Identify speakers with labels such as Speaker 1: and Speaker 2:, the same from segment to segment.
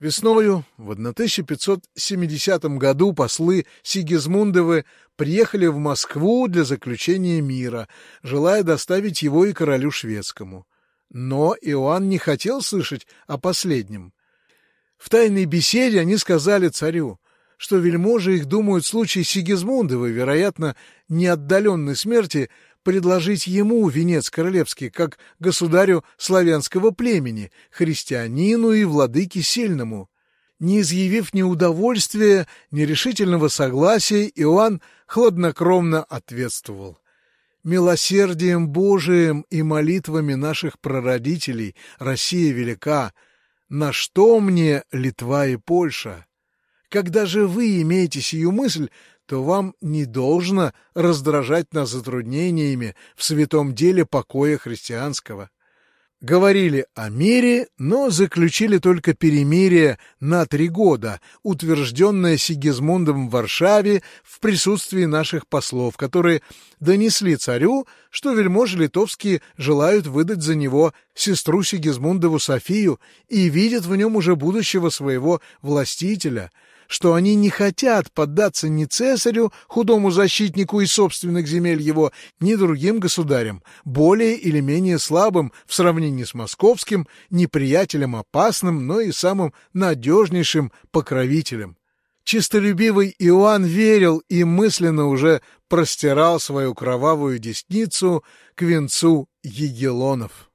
Speaker 1: Весною в 1570 году послы Сигизмундовы приехали в Москву для заключения мира, желая доставить его и королю шведскому. Но Иоанн не хотел слышать о последнем. В тайной беседе они сказали царю, что вельможи их думают в случае Сигизмундовой, вероятно, неотдаленной смерти, предложить ему венец королевский, как государю славянского племени, христианину и владыке сильному. Не изъявив ни удовольствия, ни решительного согласия, Иоанн хладнокровно ответствовал. «Милосердием Божиим и молитвами наших прародителей Россия велика. На что мне Литва и Польша? Когда же вы имеете сию мысль, то вам не должно раздражать нас затруднениями в святом деле покоя христианского. Говорили о мире, но заключили только перемирие на три года, утвержденное Сигизмундом в Варшаве в присутствии наших послов, которые донесли царю, что вельможи литовские желают выдать за него сестру Сигизмундову Софию и видят в нем уже будущего своего властителя — что они не хотят поддаться ни цесарю, худому защитнику и собственных земель его, ни другим государям, более или менее слабым в сравнении с московским, неприятелем опасным, но и самым надежнейшим покровителем. Чистолюбивый Иоанн верил и мысленно уже простирал свою кровавую десницу к венцу Егелонов.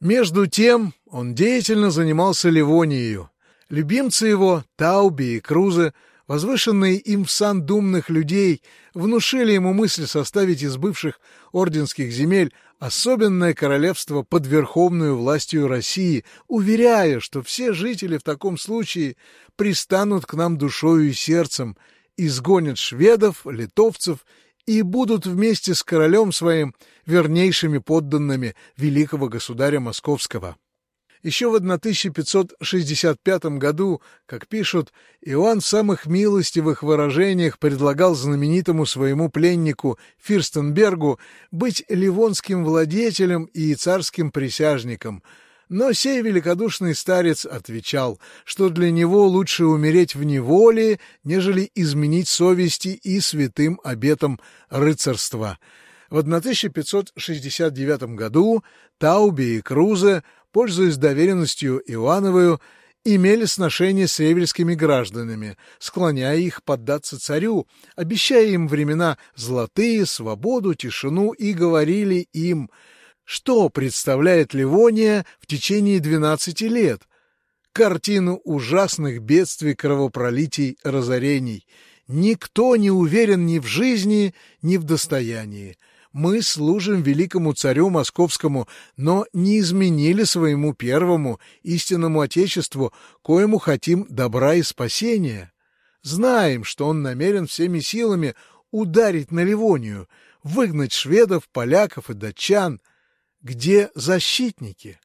Speaker 1: Между тем он деятельно занимался Ливонией, Любимцы его, Тауби и Крузе, возвышенные им в сан думных людей, внушили ему мысль составить из бывших орденских земель особенное королевство под верховную властью России, уверяя, что все жители в таком случае пристанут к нам душою и сердцем, изгонят шведов, литовцев и будут вместе с королем своим вернейшими подданными великого государя Московского. Еще в 1565 году, как пишут, Иоанн в самых милостивых выражениях предлагал знаменитому своему пленнику Фирстенбергу быть ливонским владетелем и царским присяжником, но сей великодушный старец отвечал, что для него лучше умереть в неволе, нежели изменить совести и святым обетам рыцарства. В 1569 году Тауби и Крузе пользуясь доверенностью Иоанновою, имели сношение с ревельскими гражданами, склоняя их поддаться царю, обещая им времена золотые, свободу, тишину, и говорили им, что представляет Ливония в течение двенадцати лет. Картину ужасных бедствий, кровопролитий, разорений. Никто не уверен ни в жизни, ни в достоянии мы служим великому царю московскому, но не изменили своему первому истинному отечеству, коему хотим добра и спасения. Знаем, что он намерен всеми силами ударить на Ливонию, выгнать шведов, поляков и датчан. Где защитники?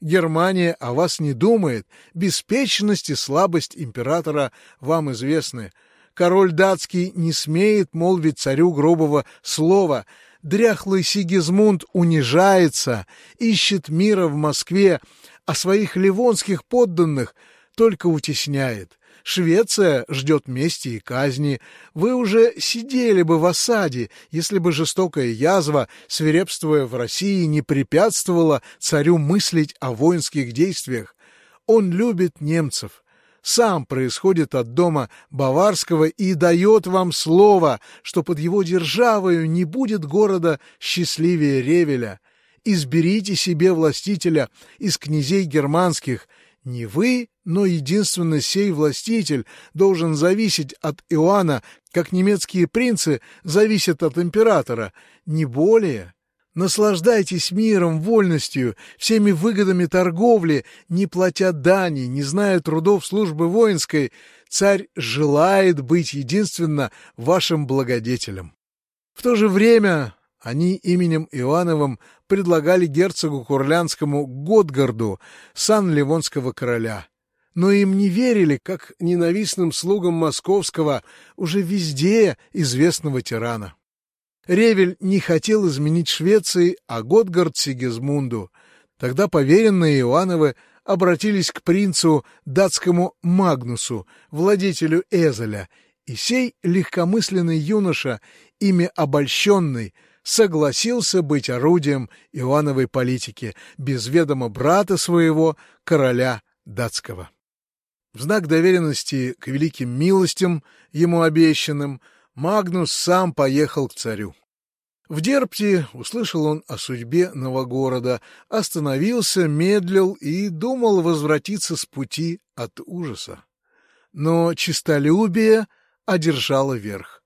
Speaker 1: Германия о вас не думает, беспечность и слабость императора вам известны. Король датский не смеет молвить царю грубого слова — дряхлый Сигизмунд унижается, ищет мира в Москве, а своих ливонских подданных только утесняет. Швеция ждет мести и казни. Вы уже сидели бы в осаде, если бы жестокая язва, свирепствуя в России, не препятствовала царю мыслить о воинских действиях. Он любит немцев, сам происходит от дома Баварского и дает вам слово, что под его державою не будет города счастливее Ревеля. Изберите себе властителя из князей германских. Не вы, но единственно сей властитель должен зависеть от Иоанна, как немецкие принцы зависят от императора, не более. Наслаждайтесь миром, вольностью, всеми выгодами торговли, не платя дани, не зная трудов службы воинской. Царь желает быть единственно вашим благодетелем. В то же время они именем Иоанновым предлагали герцогу Курлянскому Готгарду сан Ливонского короля. Но им не верили, как ненавистным слугам московского, уже везде известного тирана. Ревель не хотел изменить Швеции, а Готгард Сигизмунду. Тогда поверенные Иоанновы обратились к принцу датскому Магнусу, владетелю Эзеля, и сей легкомысленный юноша, ими обольщенный, согласился быть орудием Иоанновой политики без ведома брата своего, короля датского. В знак доверенности к великим милостям, ему обещанным, Магнус сам поехал к царю. В Дерпте услышал он о судьбе Новогорода, остановился, медлил и думал возвратиться с пути от ужаса. Но чистолюбие одержало верх.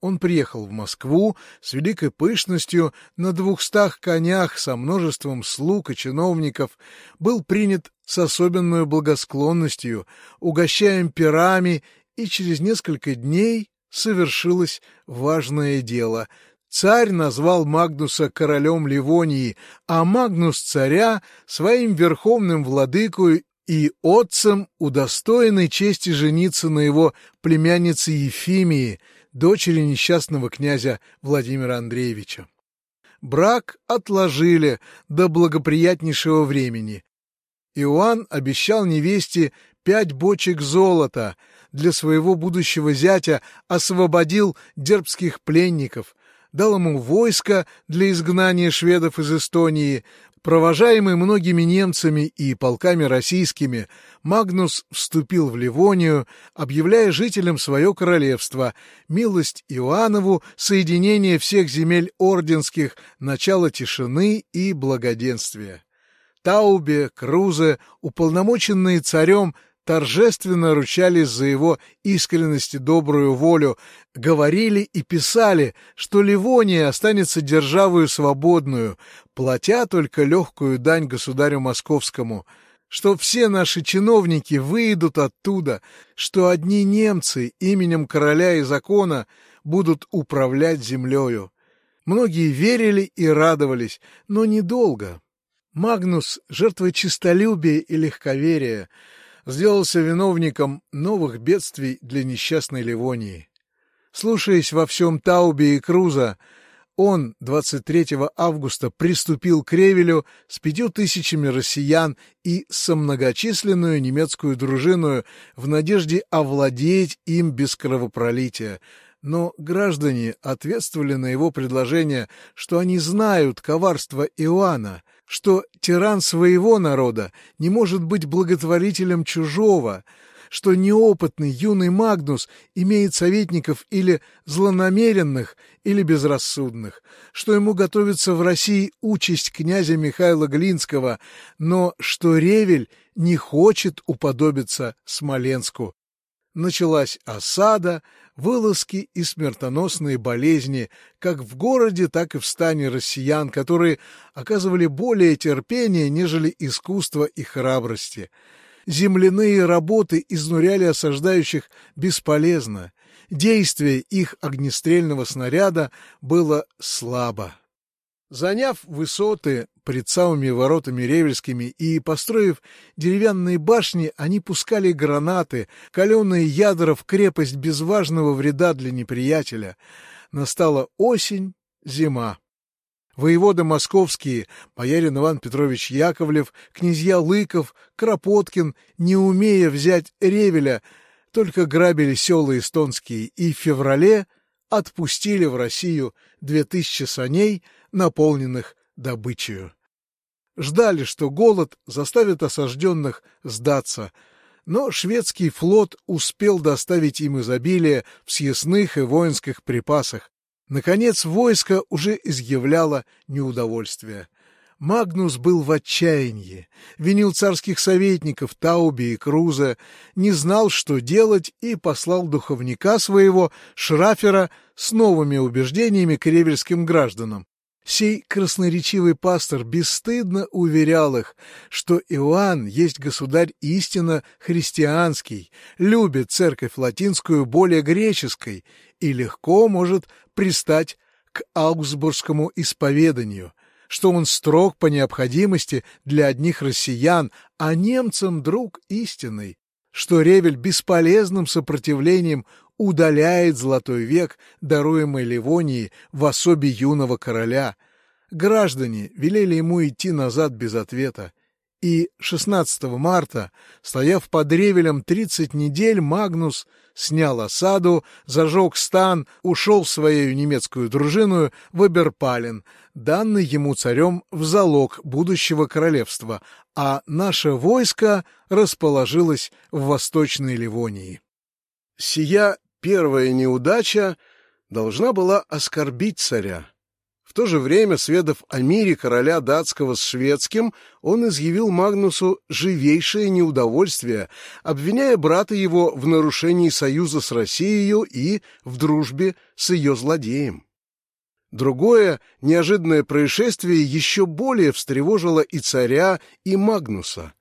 Speaker 1: Он приехал в Москву с великой пышностью на двухстах конях со множеством слуг и чиновников, был принят с особенной благосклонностью, угощаем пирами, и через несколько дней совершилось важное дело — Царь назвал Магнуса королем Ливонии, а Магнус царя своим верховным владыкой и отцем, удостоенной чести жениться на его племяннице Ефимии, дочери несчастного князя Владимира Андреевича. Брак отложили до благоприятнейшего времени. Иоанн обещал невесте пять бочек золота, для своего будущего зятя освободил дербских пленников, дал ему войско для изгнания шведов из Эстонии. Провожаемый многими немцами и полками российскими, Магнус вступил в Ливонию, объявляя жителям свое королевство, милость Иоаннову, соединение всех земель орденских, начало тишины и благоденствия. Таубе, Крузе, уполномоченные царем, торжественно ручались за его искренность и добрую волю, говорили и писали, что Ливония останется державою свободную, платя только легкую дань государю московскому, что все наши чиновники выйдут оттуда, что одни немцы именем короля и закона будут управлять землею. Многие верили и радовались, но недолго. Магнус, жертвой честолюбия и легковерия, сделался виновником новых бедствий для несчастной Ливонии. Слушаясь во всем Таубе и Круза, он 23 августа приступил к Ревелю с пятью тысячами россиян и со многочисленную немецкую дружину в надежде овладеть им без кровопролития. Но граждане ответствовали на его предложение, что они знают коварство Иоанна, что тиран своего народа не может быть благотворителем чужого, что неопытный юный Магнус имеет советников или злонамеренных, или безрассудных, что ему готовится в России участь князя Михаила Глинского, но что Ревель не хочет уподобиться Смоленску. Началась осада, вылазки и смертоносные болезни, как в городе, так и в стане россиян, которые оказывали более терпения, нежели искусство и храбрости. Земляные работы изнуряли осаждающих бесполезно. Действие их огнестрельного снаряда было слабо. Заняв высоты пред самыми воротами ревельскими и построив деревянные башни, они пускали гранаты, каленые ядра в крепость без важного вреда для неприятеля. Настала осень, зима. Воеводы московские, боярин Иван Петрович Яковлев, князья Лыков, Кропоткин, не умея взять Ревеля, только грабили села эстонские и в феврале отпустили в Россию две тысячи саней, наполненных добычей. Ждали, что голод заставит осажденных сдаться, но шведский флот успел доставить им изобилие в съестных и воинских припасах. Наконец, войско уже изъявляло неудовольствие. Магнус был в отчаянии, винил царских советников Тауби и Круза, не знал, что делать, и послал духовника своего, Шрафера, с новыми убеждениями к ревельским гражданам. Сей красноречивый пастор бесстыдно уверял их, что Иоанн есть государь истинно христианский, любит церковь латинскую более греческой и легко может пристать к аугсбургскому исповеданию, что он строг по необходимости для одних россиян, а немцам друг истинный, что Ревель бесполезным сопротивлением удаляет золотой век, даруемый Ливонии в особе юного короля. Граждане велели ему идти назад без ответа, И 16 марта, стояв под ревелем 30 недель, Магнус снял осаду, зажег стан, ушел в свою немецкую дружину в Эберпален, данный ему царем в залог будущего королевства, а наше войско расположилось в Восточной Ливонии. Сия первая неудача должна была оскорбить царя то же время, сведав о мире короля датского с шведским, он изъявил Магнусу живейшее неудовольствие, обвиняя брата его в нарушении союза с Россией и в дружбе с ее злодеем. Другое неожиданное происшествие еще более встревожило и царя, и Магнуса.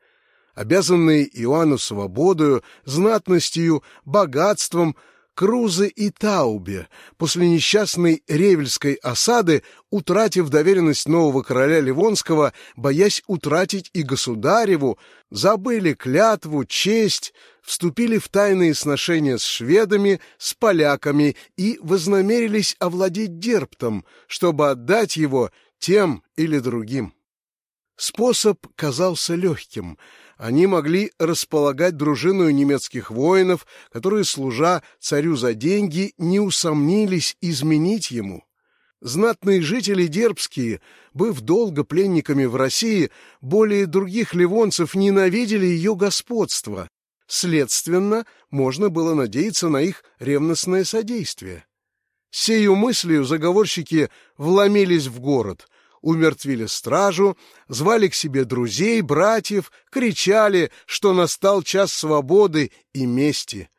Speaker 1: Обязанные Иоанну свободою, знатностью, богатством — Крузе и Таубе после несчастной Ревельской осады, утратив доверенность нового короля Ливонского, боясь утратить и государеву, забыли клятву, честь, вступили в тайные сношения с шведами, с поляками и вознамерились овладеть Дерптом, чтобы отдать его тем или другим. Способ казался легким — они могли располагать дружиною немецких воинов, которые, служа царю за деньги, не усомнились изменить ему. Знатные жители дербские, быв долго пленниками в России, более других ливонцев ненавидели ее господство. Следственно, можно было надеяться на их ревностное содействие. Сею мыслью заговорщики вломились в город — умертвили стражу, звали к себе друзей, братьев, кричали, что настал час свободы и мести.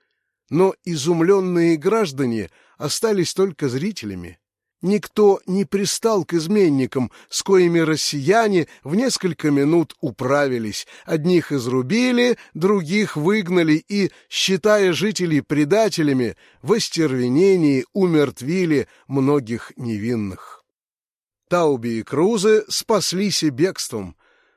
Speaker 1: Но изумленные граждане остались только зрителями. Никто не пристал к изменникам, с коими россияне в несколько минут управились. Одних изрубили, других выгнали и, считая жителей предателями, в остервенении умертвили многих невинных. Тауби и Крузе спаслись и бегством.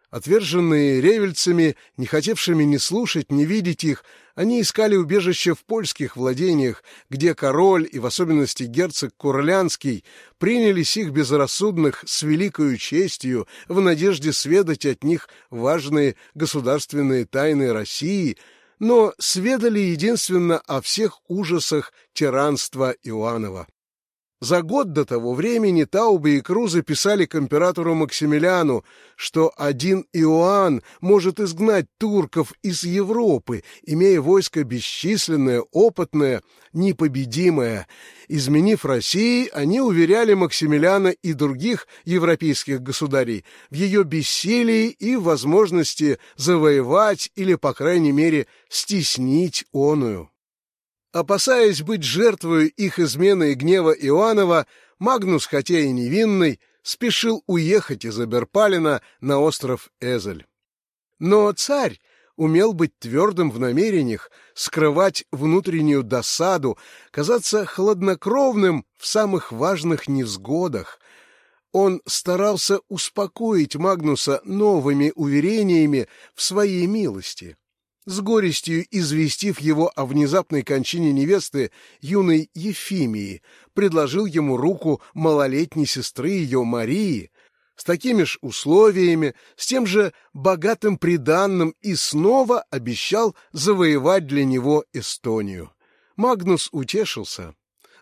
Speaker 1: Отверженные ревельцами, не хотевшими ни слушать, ни видеть их, они искали убежище в польских владениях, где король, и в особенности герцог Курлянский, принялись их безрассудных с великою честью в надежде сведать от них важные государственные тайны России, но сведали единственно о всех ужасах тиранства Иоаннова. За год до того времени Таубе и Крузы писали к императору Максимилиану, что один Иоанн может изгнать турков из Европы, имея войско бесчисленное, опытное, непобедимое. Изменив России, они уверяли Максимилиана и других европейских государей в ее бессилии и возможности завоевать или, по крайней мере, стеснить оную. Опасаясь быть жертвой их измены и гнева Иоаннова, Магнус, хотя и невинный, спешил уехать из Аберпалина на остров Эзель. Но царь умел быть твердым в намерениях, скрывать внутреннюю досаду, казаться хладнокровным в самых важных невзгодах. Он старался успокоить Магнуса новыми уверениями в своей милости с горестью известив его о внезапной кончине невесты юной Ефимии, предложил ему руку малолетней сестры ее Марии, с такими же условиями, с тем же богатым приданным и снова обещал завоевать для него Эстонию. Магнус утешился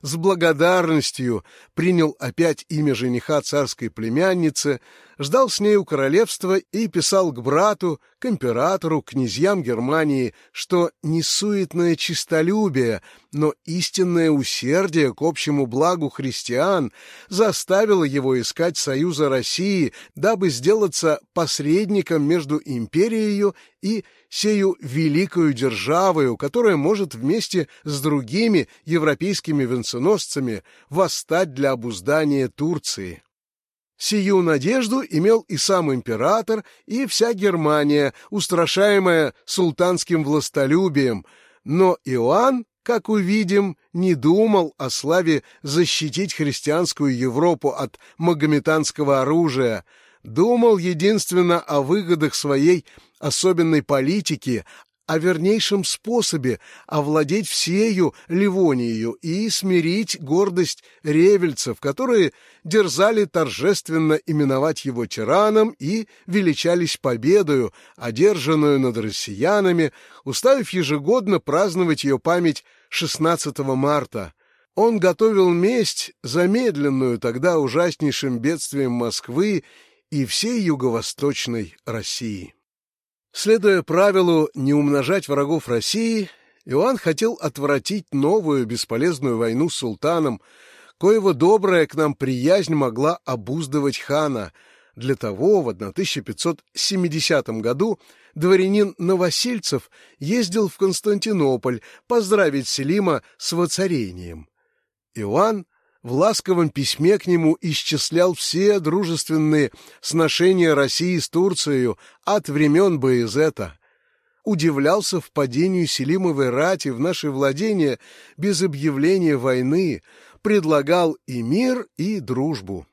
Speaker 1: с благодарностью принял опять имя жениха царской племянницы, ждал с нею королевства и писал к брату, к императору, князьям Германии, что не суетное чистолюбие, но истинное усердие к общему благу христиан заставило его искать союза России, дабы сделаться посредником между империей и сею великою державою, которая может вместе с другими европейскими венценосцами восстать для обуздания Турции. Сию надежду имел и сам император, и вся Германия, устрашаемая султанским властолюбием, но Иоанн, как увидим, не думал о славе защитить христианскую Европу от магометанского оружия, думал единственно о выгодах своей особенной политики, о вернейшем способе овладеть всею Ливонией и смирить гордость ревельцев, которые дерзали торжественно именовать его тираном и величались победою, одержанную над россиянами, уставив ежегодно праздновать ее память 16 марта. Он готовил месть, замедленную тогда ужаснейшим бедствием Москвы и всей юго-восточной России. Следуя правилу не умножать врагов России, Иоанн хотел отвратить новую бесполезную войну с султаном, коего добрая к нам приязнь могла обуздывать хана. Для того в 1570 году дворянин Новосельцев ездил в Константинополь поздравить Селима с воцарением. Иоанн в ласковом письме к нему исчислял все дружественные сношения России с Турцией от времен Баязета. Удивлялся впадению Селимовой рати в наши владения без объявления войны, предлагал и мир, и дружбу.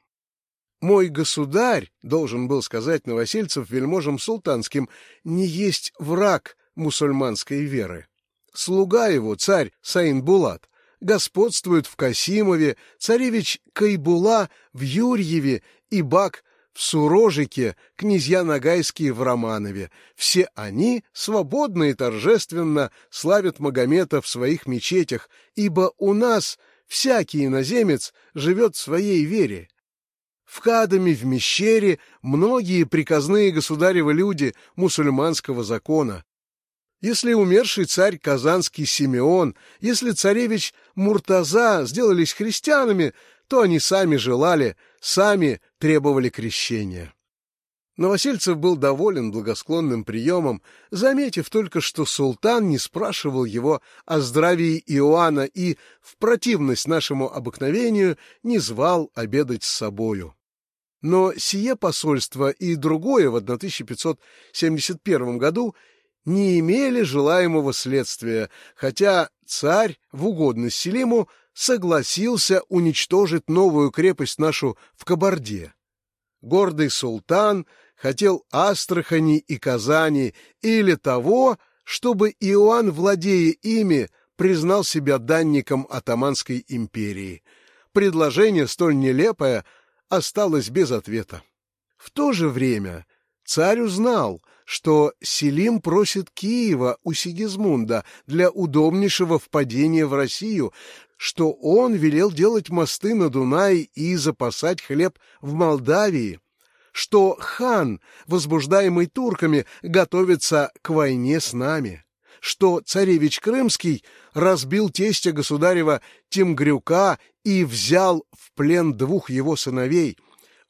Speaker 1: «Мой государь, — должен был сказать Новосельцев вельможам султанским, — не есть враг мусульманской веры. Слуга его, царь Саин-Булат, господствуют в Касимове, царевич Кайбула в Юрьеве и Бак в Сурожике, князья Нагайские в Романове. Все они свободно и торжественно славят Магомета в своих мечетях, ибо у нас всякий иноземец живет в своей вере. В Кадаме, в Мещере многие приказные государевы люди мусульманского закона. Если умерший царь Казанский Симеон, если царевич Муртаза сделались христианами, то они сами желали, сами требовали крещения. Новосельцев был доволен благосклонным приемом, заметив только, что султан не спрашивал его о здравии Иоанна и, в противность нашему обыкновению, не звал обедать с собою. Но сие посольство и другое в 1571 году не имели желаемого следствия, хотя царь в угодность Селиму согласился уничтожить новую крепость нашу в Кабарде. Гордый султан хотел Астрахани и Казани или того, чтобы Иоанн, владея ими, признал себя данником Атаманской империи. Предложение столь нелепое осталось без ответа. В то же время царь узнал — что Селим просит Киева у Сигизмунда для удобнейшего впадения в Россию, что он велел делать мосты на Дунае и запасать хлеб в Молдавии, что хан, возбуждаемый турками, готовится к войне с нами, что царевич Крымский разбил тестя государева Тимгрюка и взял в плен двух его сыновей —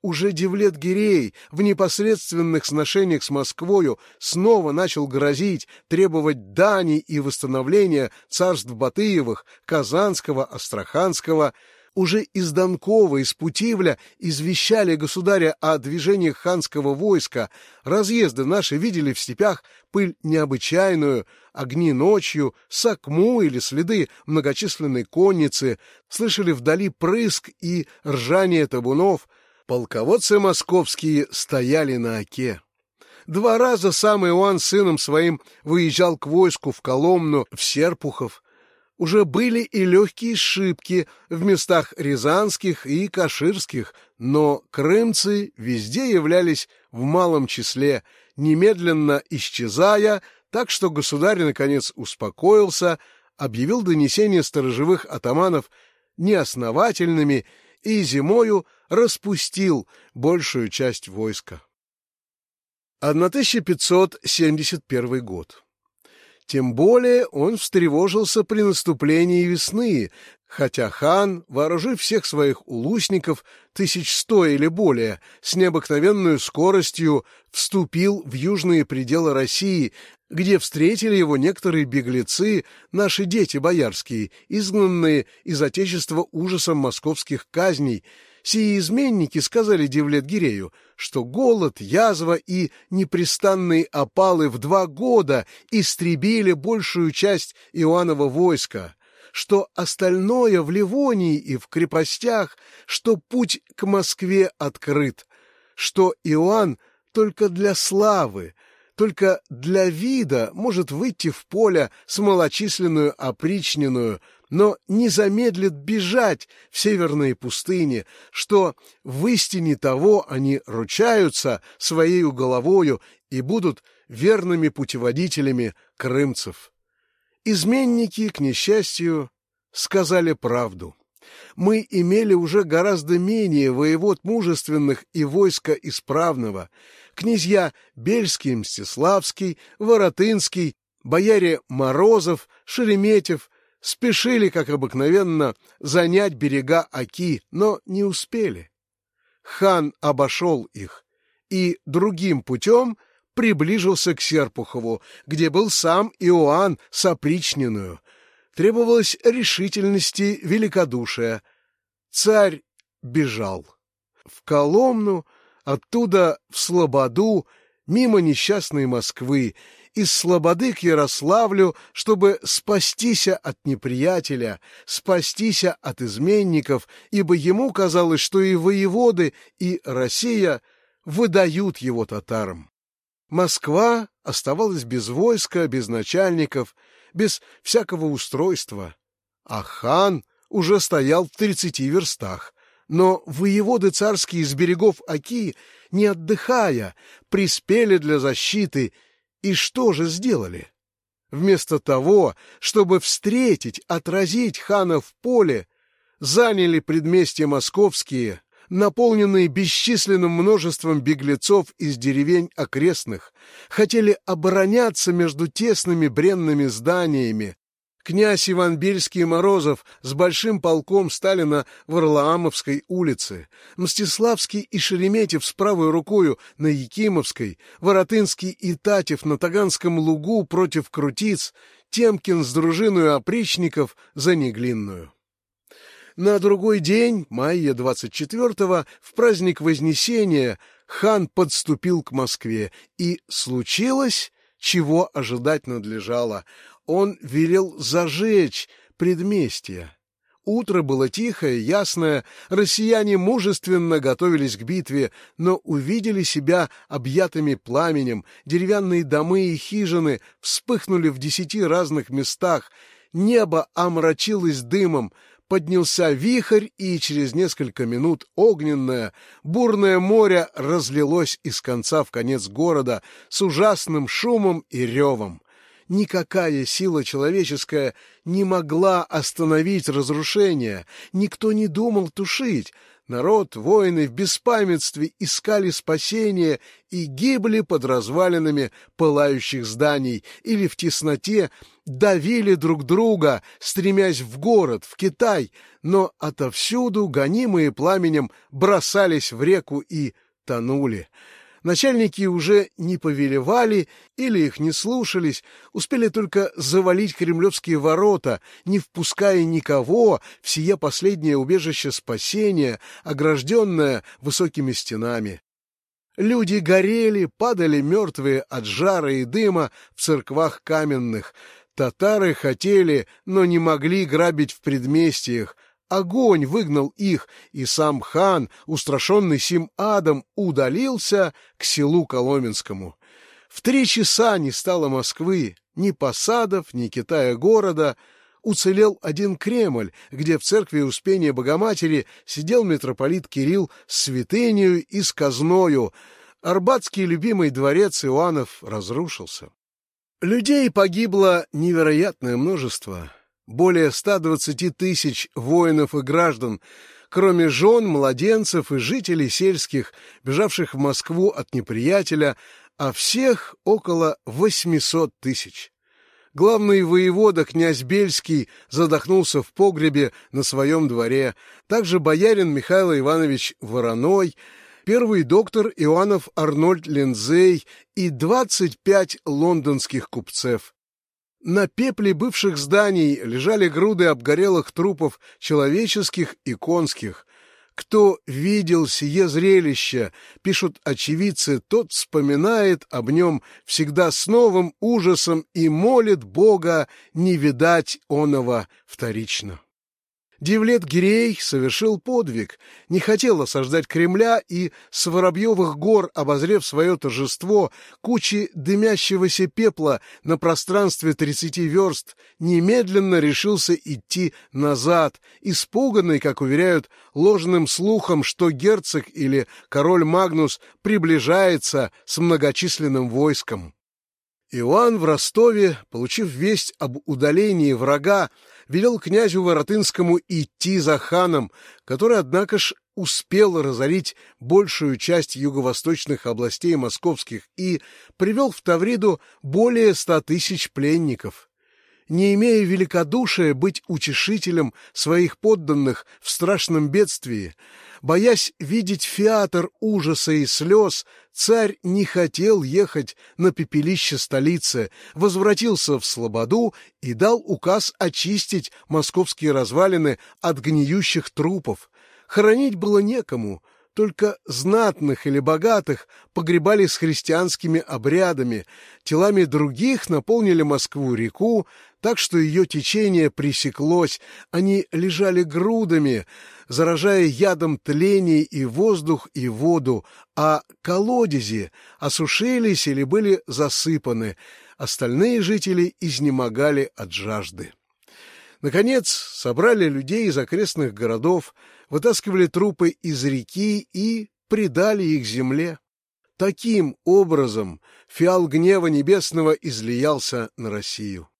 Speaker 1: уже Девлет Гирей в непосредственных сношениях с Москвою снова начал грозить, требовать дани и восстановления царств Батыевых, Казанского, Астраханского. Уже из Донкова, из Путивля извещали государя о движениях ханского войска. Разъезды наши видели в степях пыль необычайную, огни ночью, сакму или следы многочисленной конницы, слышали вдали прыск и ржание табунов — Полководцы московские стояли на оке. Два раза сам Иоанн сыном своим выезжал к войску в Коломну, в Серпухов. Уже были и легкие шибки в местах рязанских и каширских, но крымцы везде являлись в малом числе, немедленно исчезая, так что государь, наконец, успокоился, объявил донесения сторожевых атаманов неосновательными и зимою распустил большую часть войска. 1571 год. Тем более он встревожился при наступлении весны, хотя хан, вооружив всех своих улусников, тысяч сто или более, с необыкновенной скоростью вступил в южные пределы России, где встретили его некоторые беглецы, наши дети боярские, изгнанные из отечества ужасом московских казней, Сии изменники сказали Девлет-Гирею, что голод, язва и непрестанные опалы в два года истребили большую часть Иоаннова войска, что остальное в Ливонии и в крепостях, что путь к Москве открыт, что Иоанн только для славы, только для вида может выйти в поле с малочисленную опричненную, но не замедлит бежать в северные пустыни, что в истине того они ручаются своей головою и будут верными путеводителями крымцев. Изменники, к несчастью, сказали правду. Мы имели уже гораздо менее воевод мужественных и войска исправного. Князья Бельский, Мстиславский, Воротынский, бояре Морозов, Шереметьев спешили, как обыкновенно, занять берега Оки, но не успели. Хан обошел их и другим путем приближился к Серпухову, где был сам Иоанн с опричненную. Требовалось решительности, великодушия. Царь бежал. В Коломну, оттуда в Слободу, мимо несчастной Москвы, из Слободы к Ярославлю, чтобы спастися от неприятеля, спастися от изменников, ибо ему казалось, что и воеводы, и Россия выдают его татарам. Москва оставалась без войска, без начальников, без всякого устройства, а хан уже стоял в тридцати верстах. Но воеводы царские из берегов Оки, не отдыхая, приспели для защиты и что же сделали? Вместо того, чтобы встретить, отразить хана в поле, заняли предместья московские, наполненные бесчисленным множеством беглецов из деревень окрестных, хотели обороняться между тесными бренными зданиями, Князь Иван Бельский и Морозов с большим полком стали на Варлаамовской улице, Мстиславский и Шереметьев с правой рукою на Якимовской, Воротынский и Татев на Таганском лугу против Крутиц, Темкин с дружиной опричников за Неглинную. На другой день, мая 24-го, в праздник Вознесения, хан подступил к Москве, и случилось, чего ожидать надлежало — он велел зажечь предместье. Утро было тихое, ясное, россияне мужественно готовились к битве, но увидели себя объятыми пламенем, деревянные домы и хижины вспыхнули в десяти разных местах, небо омрачилось дымом, поднялся вихрь, и через несколько минут огненное, бурное море разлилось из конца в конец города с ужасным шумом и ревом никакая сила человеческая не могла остановить разрушение, никто не думал тушить. Народ, воины в беспамятстве искали спасения и гибли под развалинами пылающих зданий или в тесноте давили друг друга, стремясь в город, в Китай, но отовсюду, гонимые пламенем, бросались в реку и тонули. Начальники уже не повелевали или их не слушались, успели только завалить кремлевские ворота, не впуская никого в сие последнее убежище спасения, огражденное высокими стенами. Люди горели, падали мертвые от жара и дыма в церквах каменных. Татары хотели, но не могли грабить в предместьях, Огонь выгнал их, и сам хан, устрашенный сим адом, удалился к селу Коломенскому. В три часа не стало Москвы, ни посадов, ни Китая города. Уцелел один Кремль, где в церкви Успения Богоматери сидел митрополит Кирилл с святынею и с казною. Арбатский любимый дворец Иоаннов разрушился. Людей погибло невероятное множество более 120 тысяч воинов и граждан, кроме жен, младенцев и жителей сельских, бежавших в Москву от неприятеля, а всех около 800 тысяч. Главный воевода, князь Бельский, задохнулся в погребе на своем дворе, также боярин Михаил Иванович Вороной, первый доктор Иоаннов Арнольд Лензей и 25 лондонских купцев. На пепле бывших зданий лежали груды обгорелых трупов человеческих и конских. Кто видел сие зрелище, пишут очевидцы, тот вспоминает об нем всегда с новым ужасом и молит Бога не видать оного вторично. Девлет Гирей совершил подвиг, не хотел осаждать Кремля и с Воробьевых гор, обозрев свое торжество, кучи дымящегося пепла на пространстве тридцати верст, немедленно решился идти назад, испуганный, как уверяют, ложным слухом, что герцог или король Магнус приближается с многочисленным войском. Иоанн в Ростове, получив весть об удалении врага, велел князю Воротынскому идти за ханом, который, однако ж, успел разорить большую часть юго-восточных областей московских и привел в Тавриду более ста тысяч пленников не имея великодушия быть утешителем своих подданных в страшном бедствии, боясь видеть фиатр ужаса и слез, царь не хотел ехать на пепелище столицы, возвратился в Слободу и дал указ очистить московские развалины от гниющих трупов. Хоронить было некому — только знатных или богатых погребали с христианскими обрядами, телами других наполнили Москву-реку, так что ее течение пресеклось, они лежали грудами, заражая ядом тление и воздух, и воду, а колодези осушились или были засыпаны, остальные жители изнемогали от жажды. Наконец, собрали людей из окрестных городов, вытаскивали трупы из реки и предали их земле. Таким образом фиал гнева небесного излиялся на Россию.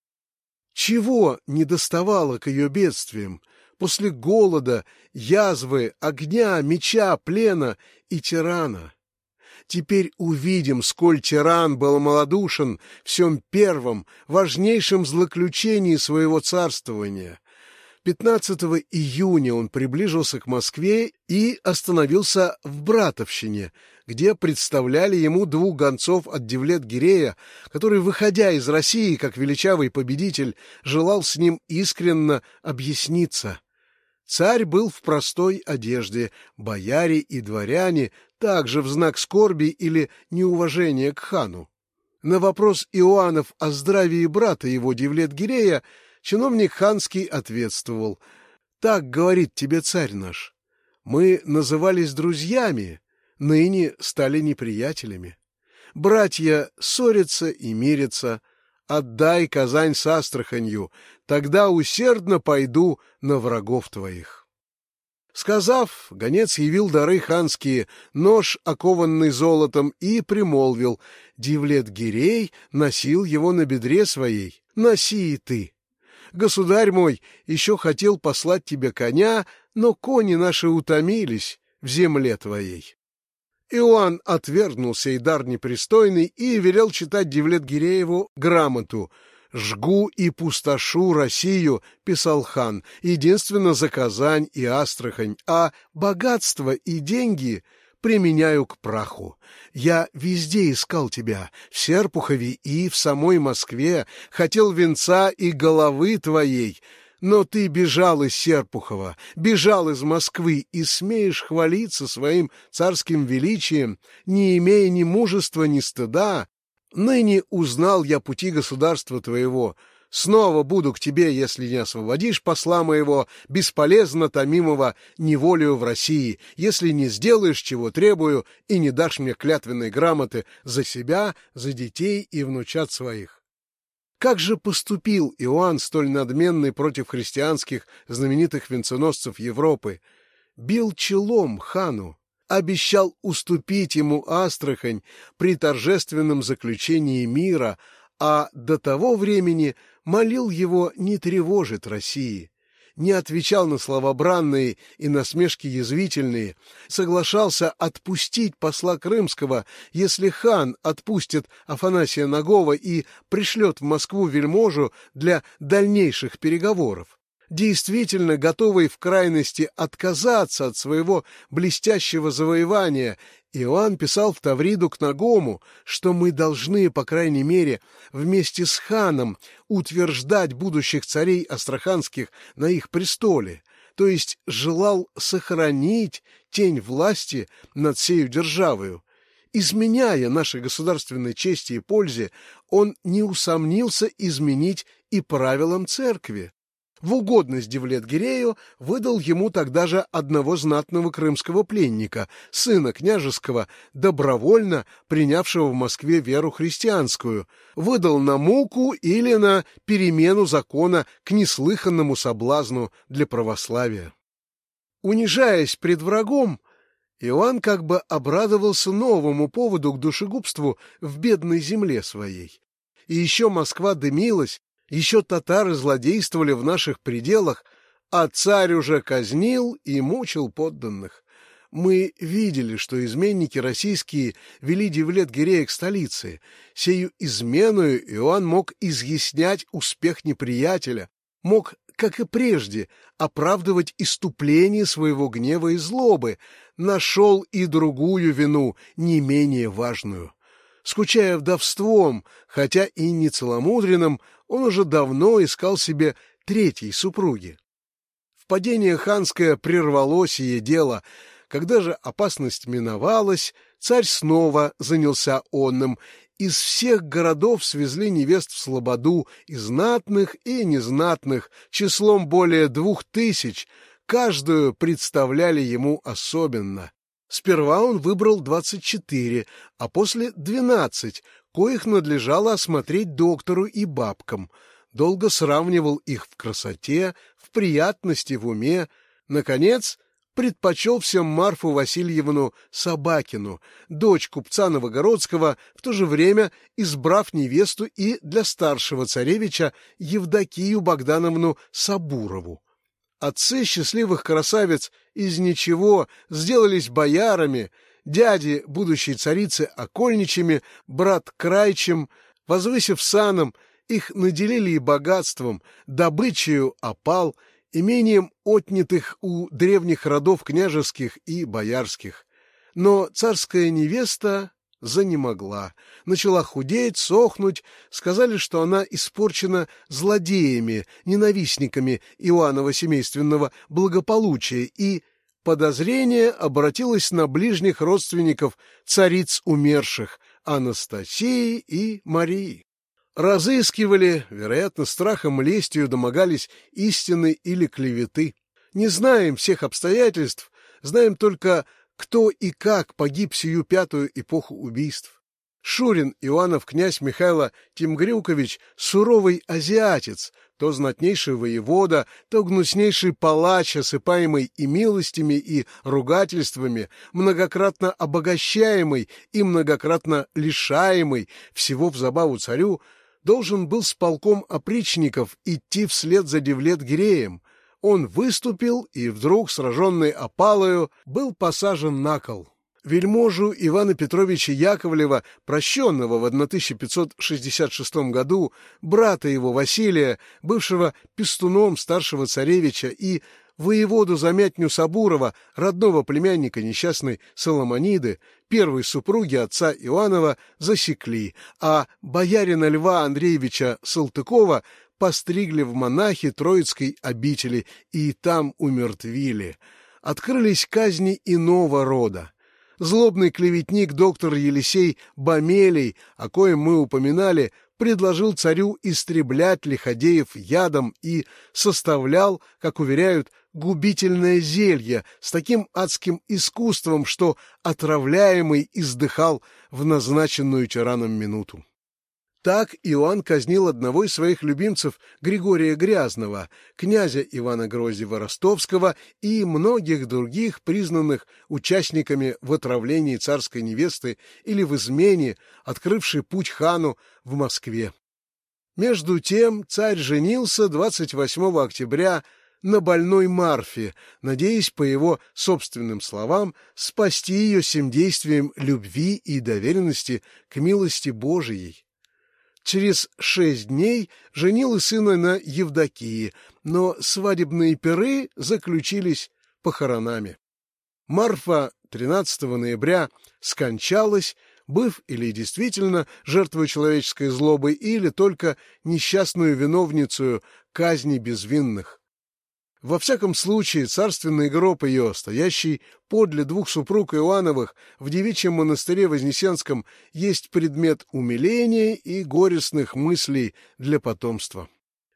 Speaker 1: Чего не доставало к ее бедствиям после голода, язвы, огня, меча, плена и тирана? Теперь увидим, сколь тиран был малодушен в всем первом, важнейшем злоключении своего царствования. 15 июня он приближился к Москве и остановился в Братовщине, где представляли ему двух гонцов от Девлет-Гирея, который, выходя из России как величавый победитель, желал с ним искренно объясниться. Царь был в простой одежде, бояре и дворяне также в знак скорби или неуважения к хану. На вопрос Иоаннов о здравии брата его Девлет-Гирея чиновник ханский ответствовал, «Так говорит тебе царь наш. Мы назывались друзьями, ныне стали неприятелями. Братья ссорятся и мирятся. Отдай Казань с Астраханью, тогда усердно пойду на врагов твоих». Сказав, гонец явил дары ханские, нож, окованный золотом, и примолвил, «Дивлет Гирей носил его на бедре своей, носи и ты». Государь мой еще хотел послать тебе коня, но кони наши утомились в земле твоей. Иоанн отвергнул сей дар непристойный и велел читать Девлет-Гирееву грамоту. «Жгу и пустошу Россию», — писал хан, — «единственно за Казань и Астрахань, а богатство и деньги применяю к праху. Я везде искал тебя, в Серпухове и в самой Москве, хотел венца и головы твоей, но ты бежал из Серпухова, бежал из Москвы и смеешь хвалиться своим царским величием, не имея ни мужества, ни стыда. Ныне узнал я пути государства твоего, Снова буду к тебе, если не освободишь посла моего, бесполезно томимого неволею в России, если не сделаешь, чего требую, и не дашь мне клятвенной грамоты за себя, за детей и внучат своих. Как же поступил Иоанн, столь надменный против христианских знаменитых венценосцев Европы? Бил челом хану, обещал уступить ему Астрахань при торжественном заключении мира, а до того времени молил его не тревожить России, не отвечал на слова бранные и насмешки язвительные, соглашался отпустить посла Крымского, если хан отпустит Афанасия Нагова и пришлет в Москву вельможу для дальнейших переговоров действительно готовый в крайности отказаться от своего блестящего завоевания, Иоанн писал в Тавриду к Нагому, что мы должны, по крайней мере, вместе с ханом утверждать будущих царей астраханских на их престоле, то есть желал сохранить тень власти над сею державою. Изменяя нашей государственной чести и пользе, он не усомнился изменить и правилам церкви. В угодность Девлет-Гирею выдал ему тогда же одного знатного крымского пленника, сына княжеского, добровольно принявшего в Москве веру христианскую, выдал на муку или на перемену закона к неслыханному соблазну для православия. Унижаясь пред врагом, Иоанн как бы обрадовался новому поводу к душегубству в бедной земле своей. И еще Москва дымилась, еще татары злодействовали в наших пределах, а царь уже казнил и мучил подданных. Мы видели, что изменники российские вели Девлет-Гирея к столице. Сею изменою Иоанн мог изъяснять успех неприятеля, мог, как и прежде, оправдывать иступление своего гнева и злобы, нашел и другую вину, не менее важную. Скучая вдовством, хотя и не целомудренным, он уже давно искал себе третьей супруги. Впадение ханское прервало сие дело. Когда же опасность миновалась, царь снова занялся онным. Из всех городов свезли невест в Слободу, и знатных, и незнатных, числом более двух тысяч. Каждую представляли ему особенно. Сперва он выбрал двадцать четыре, а после двенадцать, коих надлежало осмотреть доктору и бабкам. Долго сравнивал их в красоте, в приятности, в уме. Наконец, предпочел всем Марфу Васильевну Собакину, дочь купца Новогородского, в то же время избрав невесту и для старшего царевича Евдокию Богдановну Сабурову. Отцы счастливых красавиц из ничего сделались боярами, дяди будущей царицы окольничами, брат крайчем, возвысив саном, их наделили и богатством, добычею опал, имением отнятых у древних родов княжеских и боярских. Но царская невеста занемогла, начала худеть, сохнуть, сказали, что она испорчена злодеями, ненавистниками Иоаннова семейственного благополучия и подозрение обратилось на ближних родственников цариц умерших Анастасии и Марии. Разыскивали, вероятно, страхом лестью домогались истины или клеветы. Не знаем всех обстоятельств, знаем только, кто и как погиб сию пятую эпоху убийств. Шурин Иоаннов князь Михайло Тимгрюкович — суровый азиатец, то знатнейший воевода, то гнуснейший палач, осыпаемый и милостями, и ругательствами, многократно обогащаемый и многократно лишаемый всего в забаву царю, должен был с полком опричников идти вслед за Девлет-Гиреем. Он выступил и вдруг, сраженный опалою, был посажен на кол вельможу Ивана Петровича Яковлева, прощенного в 1566 году, брата его Василия, бывшего пестуном старшего царевича и воеводу Замятню Сабурова, родного племянника несчастной Соломониды, первой супруги отца Иоаннова, засекли, а боярина Льва Андреевича Салтыкова постригли в монахи Троицкой обители и там умертвили. Открылись казни иного рода злобный клеветник доктор Елисей Бамелей, о коем мы упоминали, предложил царю истреблять лиходеев ядом и составлял, как уверяют, губительное зелье с таким адским искусством, что отравляемый издыхал в назначенную тираном минуту. Так Иоанн казнил одного из своих любимцев Григория Грязного, князя Ивана Гроздева-Ростовского и многих других признанных участниками в отравлении царской невесты или в измене, открывшей путь хану в Москве. Между тем царь женился 28 октября на больной Марфе, надеясь, по его собственным словам, спасти ее всем действием любви и доверенности к милости Божией. Через шесть дней женил и сына на Евдокии, но свадебные пиры заключились похоронами. Марфа 13 ноября скончалась, быв или действительно жертвой человеческой злобы, или только несчастную виновницу казни безвинных. Во всяком случае, царственный гроб ее, стоящий подле двух супруг Иоанновых в девичьем монастыре Вознесенском, есть предмет умиления и горестных мыслей для потомства.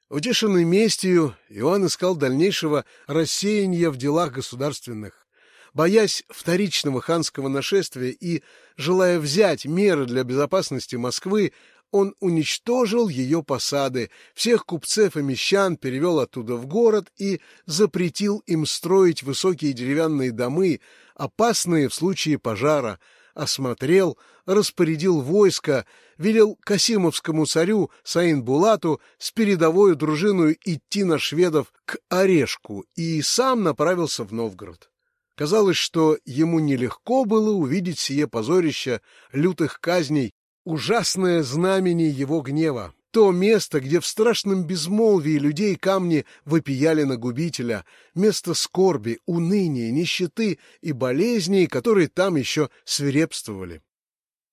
Speaker 1: Утешенный местью, Иоанн искал дальнейшего рассеяния в делах государственных. Боясь вторичного ханского нашествия и желая взять меры для безопасности Москвы, он уничтожил ее посады, всех купцев и мещан перевел оттуда в город и запретил им строить высокие деревянные домы, опасные в случае пожара, осмотрел, распорядил войско, велел Касимовскому царю Саин-Булату с передовой дружиной идти на шведов к Орешку и сам направился в Новгород. Казалось, что ему нелегко было увидеть сие позорище лютых казней, ужасное знамение его гнева. То место, где в страшном безмолвии людей камни вопияли на губителя, место скорби, уныния, нищеты и болезней, которые там еще свирепствовали.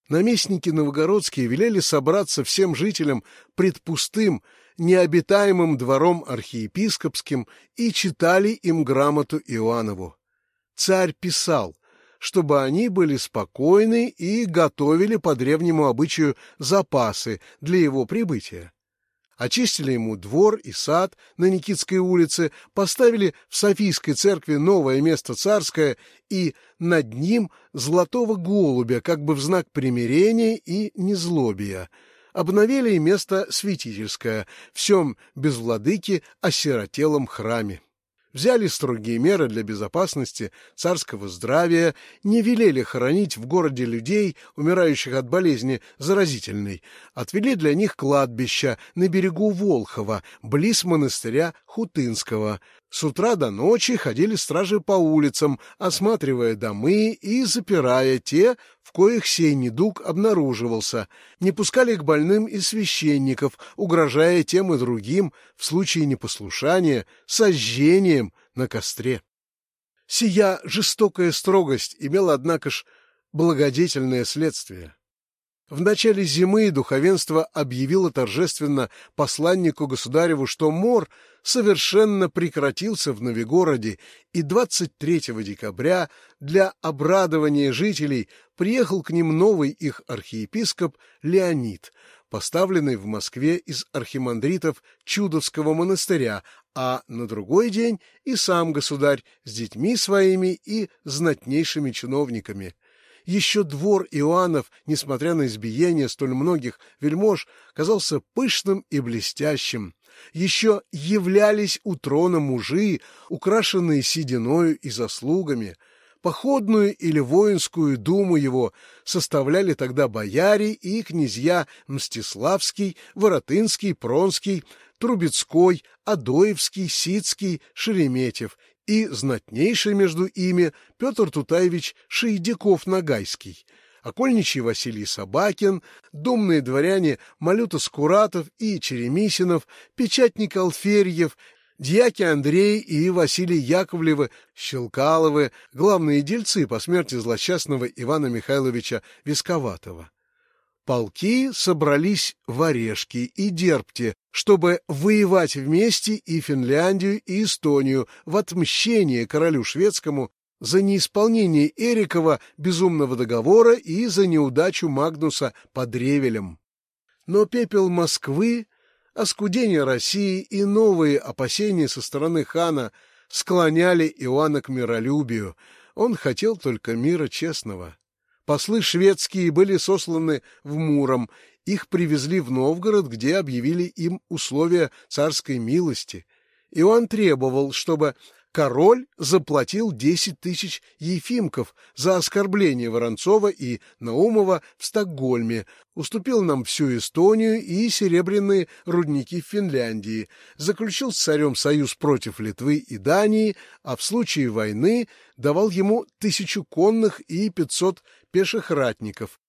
Speaker 1: Наместники новгородские велели собраться всем жителям пред пустым, необитаемым двором архиепископским и читали им грамоту Иоаннову царь писал, чтобы они были спокойны и готовили по древнему обычаю запасы для его прибытия. Очистили ему двор и сад на Никитской улице, поставили в Софийской церкви новое место царское и над ним золотого голубя, как бы в знак примирения и незлобия. Обновили и место святительское, всем без владыки осиротелом храме взяли строгие меры для безопасности царского здравия, не велели хоронить в городе людей, умирающих от болезни заразительной, отвели для них кладбища на берегу Волхова, близ монастыря Хутынского. С утра до ночи ходили стражи по улицам, осматривая домы и запирая те, в коих сей недуг обнаруживался. Не пускали к больным и священников, угрожая тем и другим, в случае непослушания, сожжением на костре. Сия жестокая строгость имела, однако ж, благодетельное следствие. В начале зимы духовенство объявило торжественно посланнику государеву, что мор совершенно прекратился в Новигороде, и 23 декабря для обрадования жителей приехал к ним новый их архиепископ Леонид, поставленный в Москве из архимандритов Чудовского монастыря, а на другой день и сам государь с детьми своими и знатнейшими чиновниками еще двор Иоаннов, несмотря на избиение столь многих вельмож, казался пышным и блестящим. Еще являлись у трона мужи, украшенные сединою и заслугами. Походную или воинскую думу его составляли тогда бояре и князья Мстиславский, Воротынский, Пронский, Трубецкой, Адоевский, Сицкий, Шереметьев и знатнейший между ими Петр Тутаевич Шейдяков-Нагайский, окольничий Василий Собакин, думные дворяне Малюта Скуратов и Черемисинов, печатник Алферьев, дьяки Андрей и Василий Яковлевы Щелкаловы, главные дельцы по смерти злосчастного Ивана Михайловича Висковатого. Полки собрались в Орешке и Дерпте, чтобы воевать вместе и Финляндию, и Эстонию в отмщение королю шведскому за неисполнение Эрикова безумного договора и за неудачу Магнуса под Ревелем. Но пепел Москвы, оскудение России и новые опасения со стороны хана склоняли Иоанна к миролюбию. Он хотел только мира честного. Послы шведские были сосланы в Муром, их привезли в Новгород, где объявили им условия царской милости. Иоанн требовал, чтобы король заплатил десять тысяч ефимков за оскорбление Воронцова и Наумова в Стокгольме, уступил нам всю Эстонию и серебряные рудники в Финляндии, заключил с царем союз против Литвы и Дании, а в случае войны давал ему тысячу конных и пятьсот пеших ратников.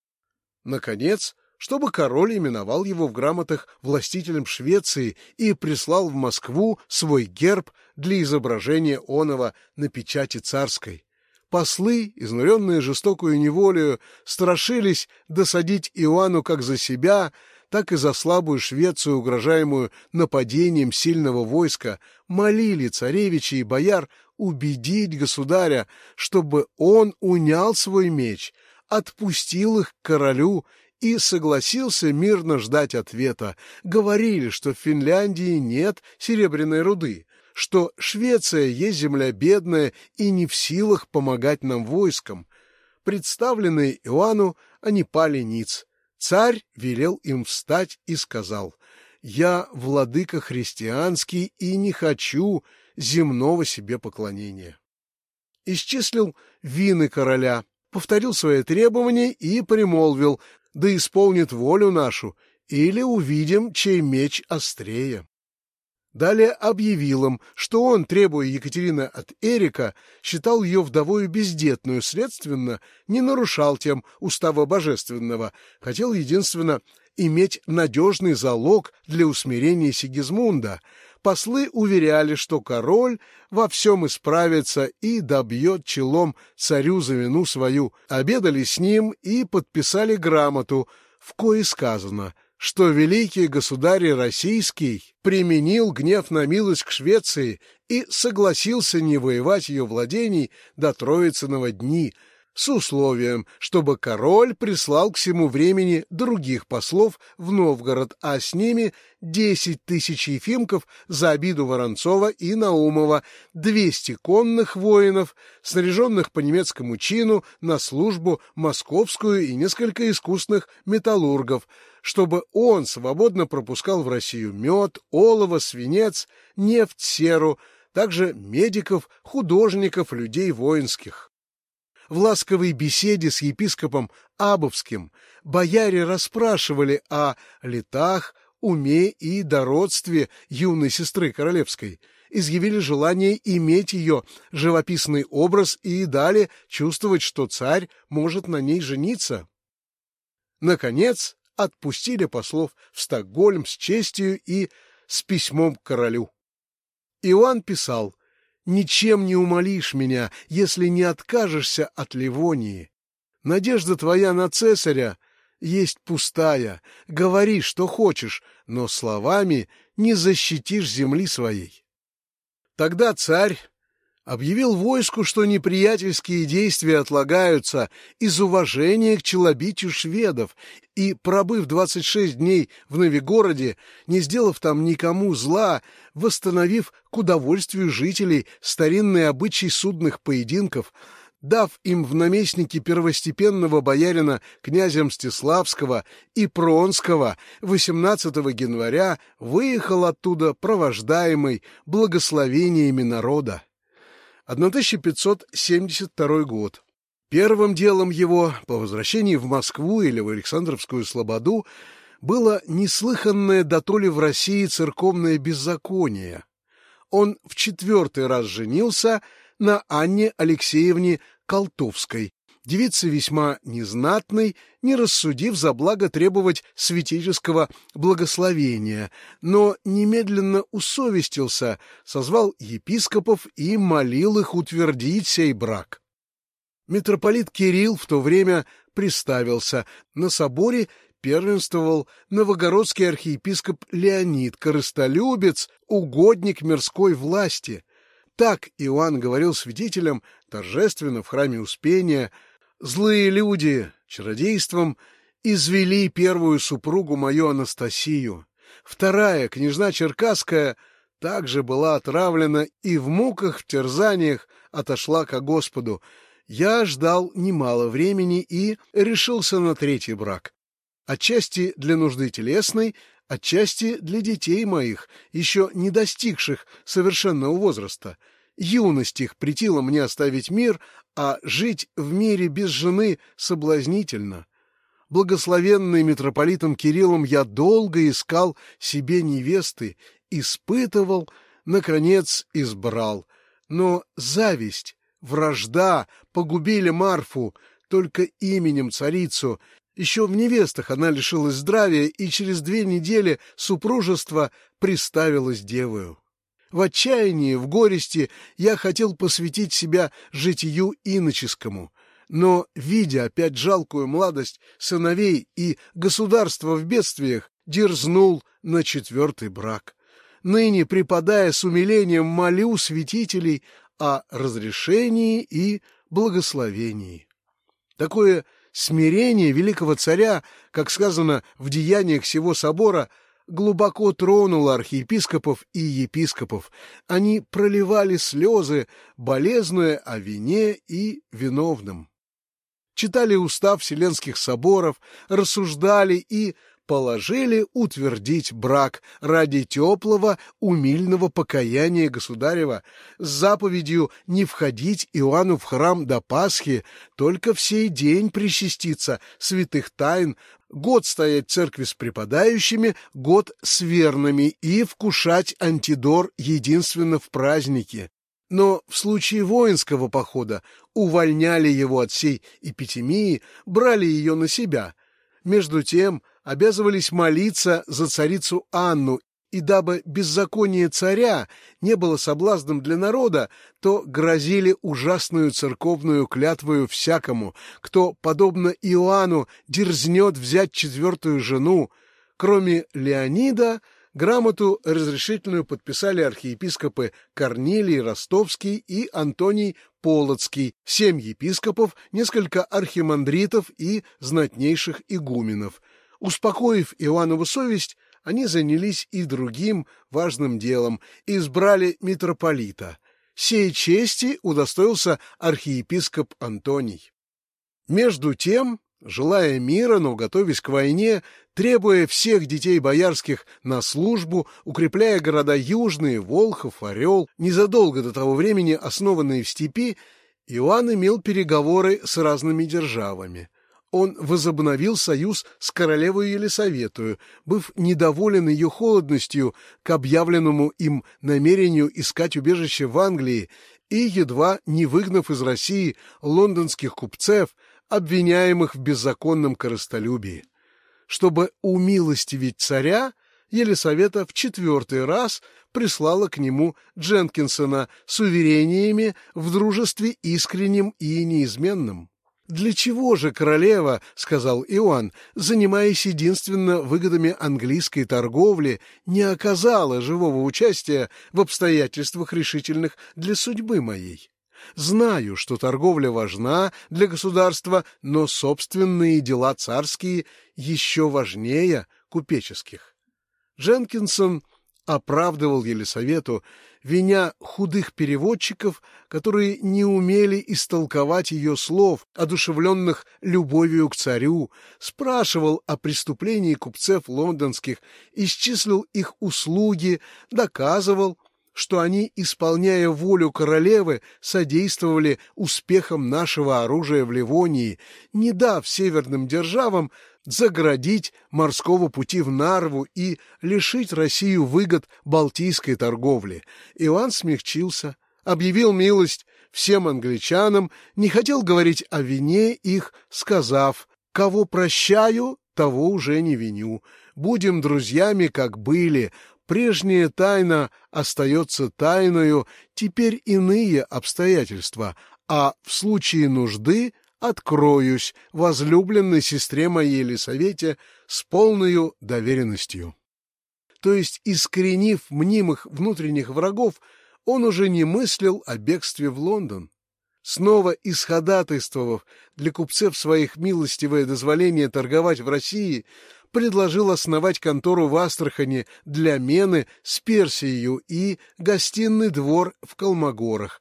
Speaker 1: Наконец, чтобы король именовал его в грамотах властителем Швеции и прислал в Москву свой герб для изображения оного на печати царской. Послы, изнуренные жестокую неволею, страшились досадить Иоанну как за себя, так и за слабую Швецию, угрожаемую нападением сильного войска, молили царевича и бояр убедить государя, чтобы он унял свой меч, отпустил их к королю и согласился мирно ждать ответа. Говорили, что в Финляндии нет серебряной руды, что Швеция есть земля бедная и не в силах помогать нам войскам. Представленные Иоанну, они пали ниц. Царь велел им встать и сказал, «Я владыка христианский и не хочу земного себе поклонения». Исчислил вины короля, повторил свои требования и примолвил, да исполнит волю нашу, или увидим, чей меч острее. Далее объявил им, что он, требуя Екатерины от Эрика, считал ее вдовою бездетную, следственно, не нарушал тем устава божественного, хотел единственно иметь надежный залог для усмирения Сигизмунда. Послы уверяли, что король во всем исправится и добьет челом царю за вину свою. Обедали с ним и подписали грамоту, в кое сказано — что великий государь российский применил гнев на милость к Швеции и согласился не воевать ее владений до Троицыного дни, с условием, чтобы король прислал к всему времени других послов в Новгород, а с ними десять тысяч ефимков за обиду Воронцова и Наумова, двести конных воинов, снаряженных по немецкому чину на службу московскую и несколько искусных металлургов, чтобы он свободно пропускал в Россию мед, олово, свинец, нефть, серу, также медиков, художников, людей воинских. В ласковой беседе с епископом Абовским бояре расспрашивали о летах, уме и дородстве юной сестры королевской, изъявили желание иметь ее живописный образ и дали чувствовать, что царь может на ней жениться. Наконец, отпустили послов в Стокгольм с честью и с письмом к королю. Иоанн писал, «Ничем не умолишь меня, если не откажешься от Ливонии. Надежда твоя на цесаря есть пустая. Говори, что хочешь, но словами не защитишь земли своей». Тогда царь объявил войску, что неприятельские действия отлагаются из уважения к челобитию шведов, и, пробыв 26 дней в Новигороде, не сделав там никому зла, восстановив к удовольствию жителей старинный обычай судных поединков, дав им в наместники первостепенного боярина князя Мстиславского и Пронского 18 января выехал оттуда провождаемый благословениями народа. 1572 год. Первым делом его по возвращении в Москву или в Александровскую Слободу было неслыханное дотоле в России церковное беззаконие. Он в четвертый раз женился на Анне Алексеевне Колтовской, девице весьма незнатной, не рассудив за благо требовать святительского благословения, но немедленно усовестился, созвал епископов и молил их утвердить сей брак. Митрополит Кирилл в то время приставился, на соборе первенствовал новогородский архиепископ Леонид, корыстолюбец, угодник мирской власти. Так Иоанн говорил святителям торжественно в храме Успения — Злые люди чародейством извели первую супругу мою Анастасию. Вторая, княжна Черкасская, также была отравлена и в муках, в терзаниях отошла ко Господу. Я ждал немало времени и решился на третий брак. Отчасти для нужды телесной, отчасти для детей моих, еще не достигших совершенного возраста — Юность их притила мне оставить мир, а жить в мире без жены соблазнительно. Благословенный митрополитом Кириллом я долго искал себе невесты, испытывал, наконец избрал. Но зависть, вражда погубили Марфу, только именем царицу. Еще в невестах она лишилась здравия и через две недели супружества приставилась девою. В отчаянии, в горести я хотел посвятить себя житию иноческому, но, видя опять жалкую младость сыновей и государство в бедствиях, дерзнул на четвертый брак. Ныне, преподая с умилением, молю святителей о разрешении и благословении. Такое Смирение великого царя, как сказано в деяниях всего собора, глубоко тронуло архиепископов и епископов. Они проливали слезы, болезные о вине и виновном. Читали устав Вселенских соборов, рассуждали и положили утвердить брак ради теплого, умильного покаяния государева с заповедью не входить Иоанну в храм до Пасхи, только в сей день причаститься святых тайн, год стоять в церкви с преподающими, год с верными и вкушать антидор единственно в празднике. Но в случае воинского похода увольняли его от сей эпитемии, брали ее на себя. Между тем, обязывались молиться за царицу Анну, и дабы беззаконие царя не было соблазном для народа, то грозили ужасную церковную клятвою всякому, кто, подобно Иоанну, дерзнет взять четвертую жену, кроме Леонида, грамоту разрешительную подписали архиепископы Корнилий Ростовский и Антоний Полоцкий, семь епископов, несколько архимандритов и знатнейших игуменов – Успокоив Иоаннову совесть, они занялись и другим важным делом избрали митрополита. Сей чести удостоился архиепископ Антоний. Между тем, желая мира, но готовясь к войне, требуя всех детей боярских на службу, укрепляя города Южные, Волхов, Орел, незадолго до того времени основанные в степи, Иоанн имел переговоры с разными державами он возобновил союз с королевой Елисаветую, быв недоволен ее холодностью к объявленному им намерению искать убежище в Англии и, едва не выгнав из России лондонских купцев, обвиняемых в беззаконном корыстолюбии. Чтобы умилостивить царя, Елисавета в четвертый раз прислала к нему Дженкинсона с уверениями в дружестве искреннем и неизменном. «Для чего же королева, — сказал Иоанн, — занимаясь единственно выгодами английской торговли, не оказала живого участия в обстоятельствах решительных для судьбы моей? Знаю, что торговля важна для государства, но собственные дела царские еще важнее купеческих». Дженкинсон оправдывал Елисавету, виня худых переводчиков, которые не умели истолковать ее слов, одушевленных любовью к царю, спрашивал о преступлении купцев лондонских, исчислил их услуги, доказывал, что они, исполняя волю королевы, содействовали успехам нашего оружия в Ливонии, не дав северным державам заградить морского пути в Нарву и лишить Россию выгод балтийской торговли. Иван смягчился, объявил милость всем англичанам, не хотел говорить о вине их, сказав «Кого прощаю, того уже не виню. Будем друзьями, как были, Прежняя тайна остается тайною, теперь иные обстоятельства, а в случае нужды откроюсь возлюбленной сестре моей Елисавете с полною доверенностью. То есть, искоренив мнимых внутренних врагов, он уже не мыслил о бегстве в Лондон. Снова исходатайствовав для купцев своих милостивое дозволение торговать в России, предложил основать контору в Астрахани для Мены с Персией и гостиный двор в Колмогорах.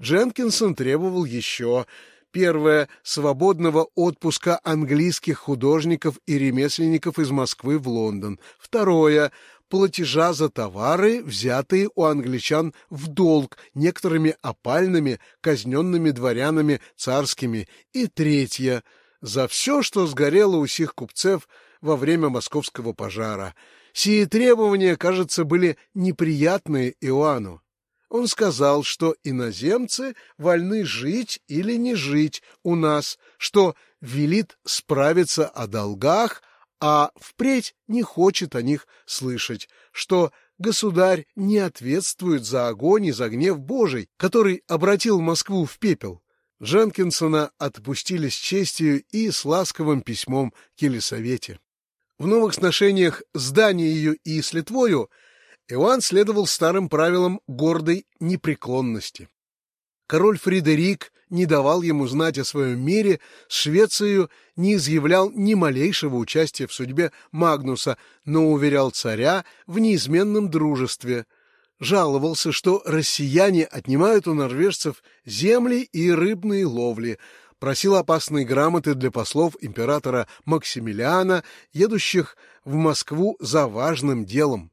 Speaker 1: Дженкинсон требовал еще Первое — свободного отпуска английских художников и ремесленников из Москвы в Лондон. Второе — платежа за товары, взятые у англичан в долг некоторыми опальными, казненными дворянами царскими. И третье — за все, что сгорело у сих купцев во время московского пожара. Сие требования, кажется, были неприятны Иоанну. Он сказал, что иноземцы вольны жить или не жить у нас, что велит справиться о долгах, а впредь не хочет о них слышать, что государь не ответствует за огонь и за гнев Божий, который обратил Москву в пепел. Дженкинсона отпустили с честью и с ласковым письмом к Елисавете. В новых сношениях с Данией и с Литвою Иоанн следовал старым правилам гордой непреклонности. Король Фредерик не давал ему знать о своем мире с Швецией, не изъявлял ни малейшего участия в судьбе Магнуса, но уверял царя в неизменном дружестве. Жаловался, что россияне отнимают у норвежцев земли и рыбные ловли, просил опасные грамоты для послов императора Максимилиана, едущих в Москву за важным делом.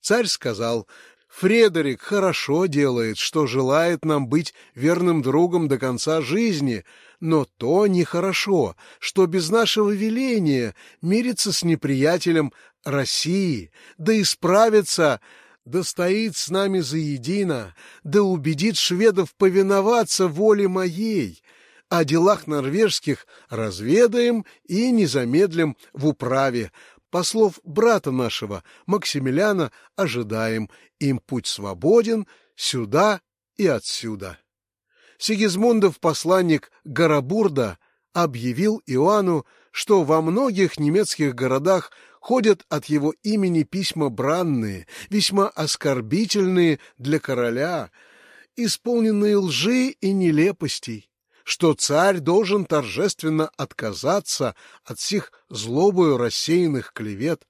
Speaker 1: Царь сказал, Фредерик хорошо делает, что желает нам быть верным другом до конца жизни, но то нехорошо, что без нашего веления мирится с неприятелем России, да исправится, да стоит с нами заедино, да убедит шведов повиноваться воле моей. О делах норвежских разведаем и не замедлим в управе, Послов брата нашего, Максимилиана, ожидаем. Им путь свободен сюда и отсюда. Сигизмундов посланник Гарабурда объявил Иоанну, что во многих немецких городах ходят от его имени письма бранные, весьма оскорбительные для короля, исполненные лжи и нелепостей что царь должен торжественно отказаться от сих злобою рассеянных клевет,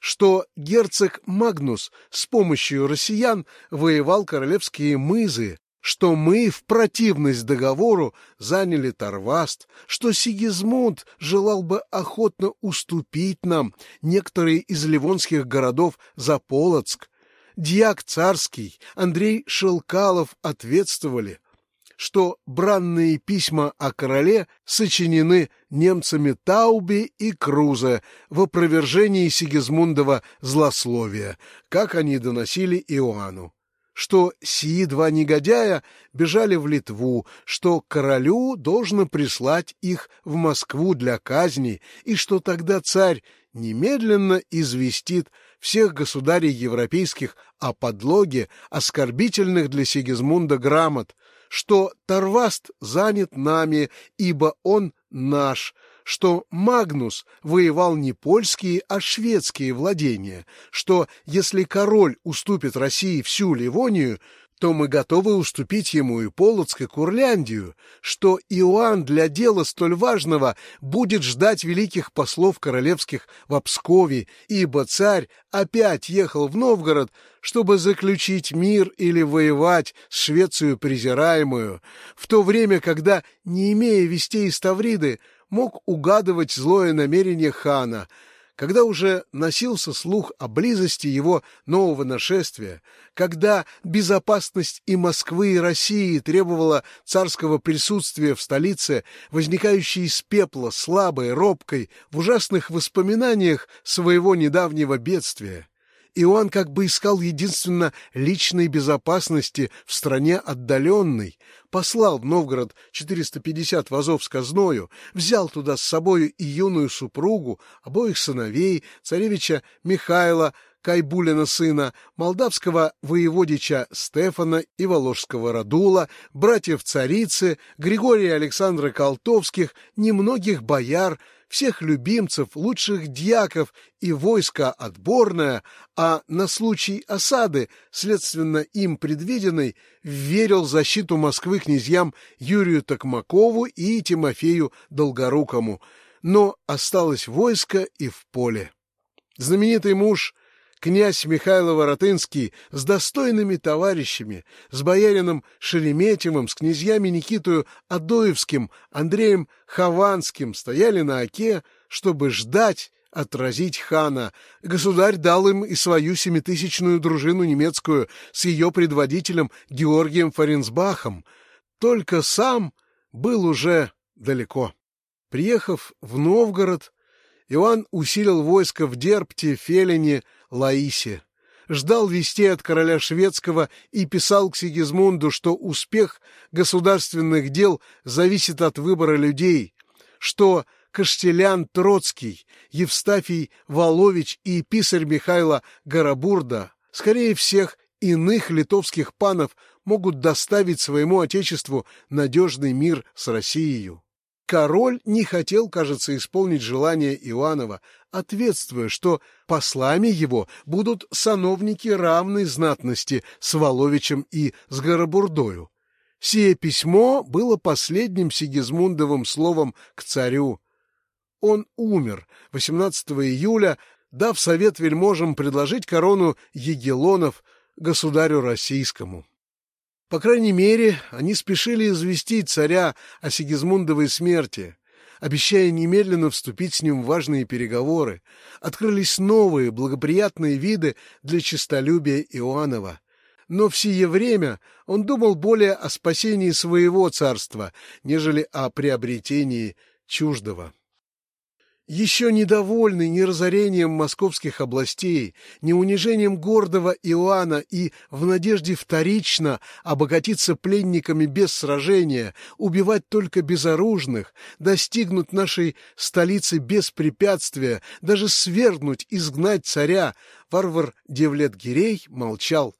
Speaker 1: что герцог Магнус с помощью россиян воевал королевские мызы, что мы в противность договору заняли Тарваст, что Сигизмунд желал бы охотно уступить нам некоторые из ливонских городов за Полоцк, Дьяк Царский, Андрей Шелкалов ответствовали, что бранные письма о короле сочинены немцами Тауби и Крузе в опровержении Сигизмундова злословия, как они доносили Иоанну что сии два негодяя бежали в Литву, что королю должно прислать их в Москву для казни, и что тогда царь немедленно известит всех государей европейских о подлоге оскорбительных для Сигизмунда грамот, что Тарваст занят нами, ибо он наш, что Магнус воевал не польские, а шведские владения, что если король уступит России всю Ливонию, то мы готовы уступить ему и Полоцк, и Курляндию, что Иоанн для дела столь важного будет ждать великих послов королевских в Пскове, ибо царь опять ехал в Новгород, чтобы заключить мир или воевать с Швецию презираемую, в то время, когда, не имея вестей из Тавриды, мог угадывать злое намерение хана — когда уже носился слух о близости его нового нашествия, когда безопасность и Москвы, и России требовала царского присутствия в столице, возникающей из пепла, слабой, робкой, в ужасных воспоминаниях своего недавнего бедствия, Иоанн как бы искал единственно личной безопасности в стране отдаленной, послал в Новгород 450 вазов с казною, взял туда с собою и юную супругу, обоих сыновей, царевича Михаила, Кайбулина сына, молдавского воеводича Стефана и Воложского Радула, братьев царицы, Григория Александра Колтовских, немногих бояр, всех любимцев, лучших дьяков и войска отборное, а на случай осады, следственно им предвиденной, верил защиту Москвы князьям Юрию Токмакову и Тимофею Долгорукому, но осталось войско и в поле. Знаменитый муж — князь Михаил Воротынский с достойными товарищами, с боярином Шереметьевым, с князьями Никитою Адоевским, Андреем Хованским стояли на оке, чтобы ждать отразить хана. Государь дал им и свою семитысячную дружину немецкую с ее предводителем Георгием Фаренсбахом. Только сам был уже далеко. Приехав в Новгород, Иоанн усилил войско в Дерпте, Фелине, Лаисе, ждал вестей от короля шведского и писал к Сигизмунду, что успех государственных дел зависит от выбора людей, что Каштелян Троцкий, Евстафий Волович и писарь Михайла Гарабурда, скорее всех иных литовских панов, могут доставить своему отечеству надежный мир с Россией. Король не хотел, кажется, исполнить желание Иоаннова, ответствуя, что послами его будут сановники равной знатности с Воловичем и с Горобурдою. Сие письмо было последним Сигизмундовым словом к царю. Он умер 18 июля, дав совет вельможам предложить корону Егелонов государю российскому. По крайней мере, они спешили известить царя о Сигизмундовой смерти, обещая немедленно вступить с ним в важные переговоры. Открылись новые благоприятные виды для честолюбия Иоаннова но в время он думал более о спасении своего царства, нежели о приобретении чуждого. Еще недовольный ни разорением московских областей, ни унижением гордого Иоанна и в надежде вторично обогатиться пленниками без сражения, убивать только безоружных, достигнуть нашей столицы без препятствия, даже свергнуть, изгнать царя, варвар Девлет-Гирей молчал,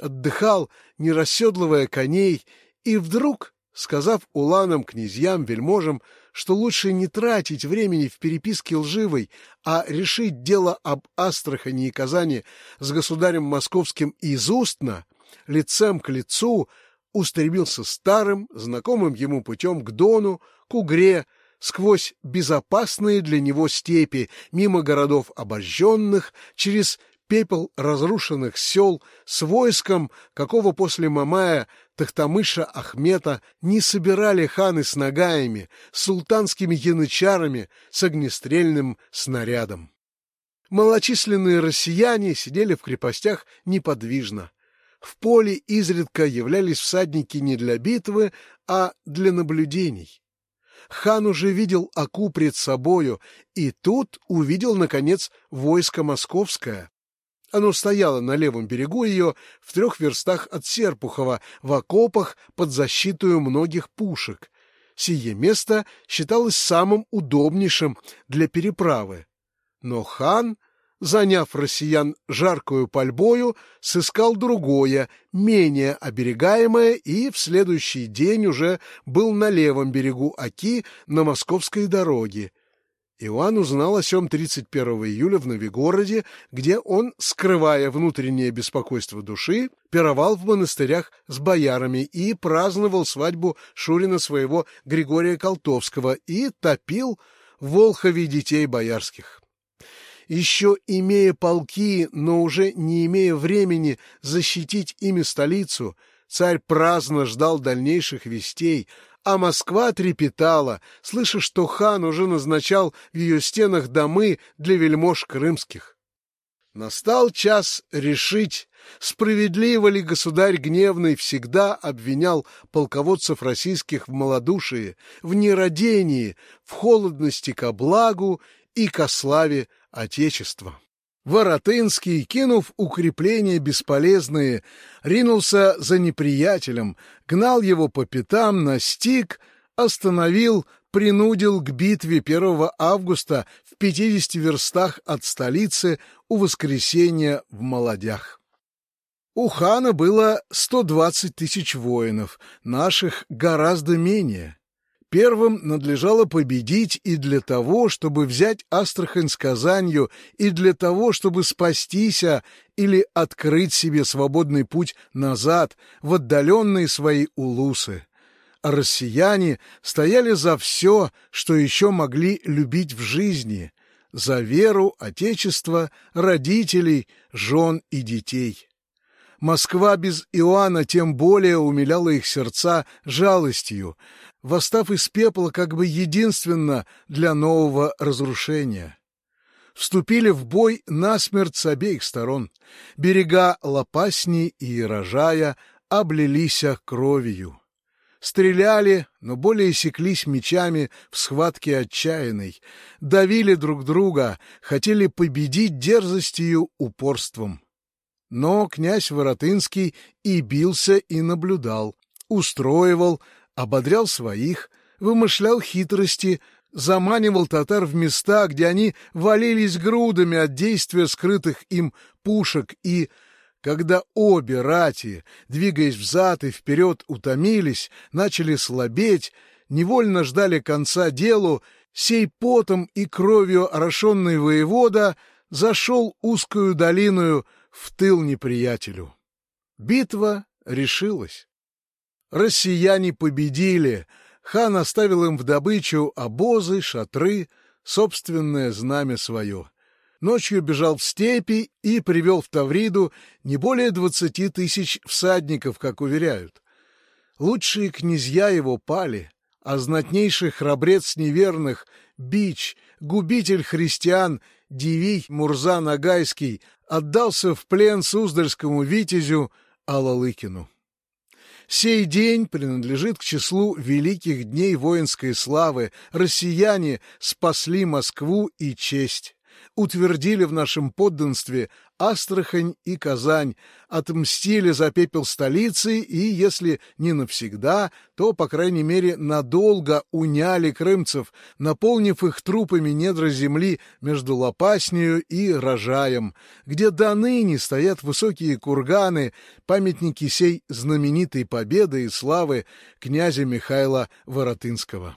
Speaker 1: отдыхал, не расседлывая коней, и вдруг, сказав уланам, князьям, вельможам, что лучше не тратить времени в переписке лживой, а решить дело об Астрахани и Казани с государем московским изустно, лицем к лицу, устремился старым, знакомым ему путем к Дону, к Угре, сквозь безопасные для него степи, мимо городов обожженных, через пепел разрушенных сел с войском, какого после Мамая Тахтамыша Ахмета не собирали ханы с нагаями, с султанскими янычарами, с огнестрельным снарядом. Малочисленные россияне сидели в крепостях неподвижно. В поле изредка являлись всадники не для битвы, а для наблюдений. Хан уже видел Аку пред собою, и тут увидел, наконец, войско московское. Оно стояло на левом берегу ее, в трех верстах от Серпухова, в окопах под защитою многих пушек. Сие место считалось самым удобнейшим для переправы. Но хан, заняв россиян жаркую пальбою, сыскал другое, менее оберегаемое, и в следующий день уже был на левом берегу Оки на московской дороге. Иоанн узнал о сём 31 июля в Новигороде, где он, скрывая внутреннее беспокойство души, пировал в монастырях с боярами и праздновал свадьбу Шурина своего Григория Колтовского и топил в Волхове детей боярских. Еще имея полки, но уже не имея времени защитить ими столицу, царь праздно ждал дальнейших вестей, а Москва трепетала, слыша, что хан уже назначал в ее стенах домы для вельмож крымских. Настал час решить, справедливо ли государь гневный всегда обвинял полководцев российских в малодушии, в нерадении, в холодности ко благу и ко славе Отечества. Воротынский, кинув укрепления бесполезные, ринулся за неприятелем, гнал его по пятам, настиг, остановил, принудил к битве 1 августа в 50 верстах от столицы у воскресения в Молодях. У хана было 120 тысяч воинов, наших гораздо менее. Первым надлежало победить и для того, чтобы взять Астрахань с Казанью, и для того, чтобы спастися или открыть себе свободный путь назад в отдаленные свои улусы. А россияне стояли за все, что еще могли любить в жизни, за веру, отечество, родителей, жен и детей. Москва без Иоанна тем более умиляла их сердца жалостью, восстав из пепла как бы единственно для нового разрушения. Вступили в бой насмерть с обеих сторон. Берега Лопасни и Рожая облились кровью. Стреляли, но более секлись мечами в схватке отчаянной, давили друг друга, хотели победить дерзостью, упорством. Но князь Воротынский и бился, и наблюдал, устроивал, ободрял своих, вымышлял хитрости, заманивал татар в места, где они валились грудами от действия скрытых им пушек и, когда обе рати, двигаясь взад и вперед, утомились, начали слабеть, невольно ждали конца делу, сей потом и кровью орошенный воевода зашел узкую долиною в тыл неприятелю. Битва решилась. Россияне победили. Хан оставил им в добычу обозы, шатры, собственное знамя свое. Ночью бежал в степи и привел в Тавриду не более двадцати тысяч всадников, как уверяют. Лучшие князья его пали, а знатнейший храбрец неверных, бич, губитель христиан, Дивий Мурза Нагайский отдался в плен Суздальскому витязю Алалыкину. Сей день принадлежит к числу великих дней воинской славы. Россияне спасли Москву и честь утвердили в нашем подданстве Астрахань и Казань, отмстили за пепел столицы и, если не навсегда, то, по крайней мере, надолго уняли крымцев, наполнив их трупами недра земли между Лопаснею и Рожаем, где до ныне стоят высокие курганы, памятники сей знаменитой победы и славы князя Михаила Воротынского.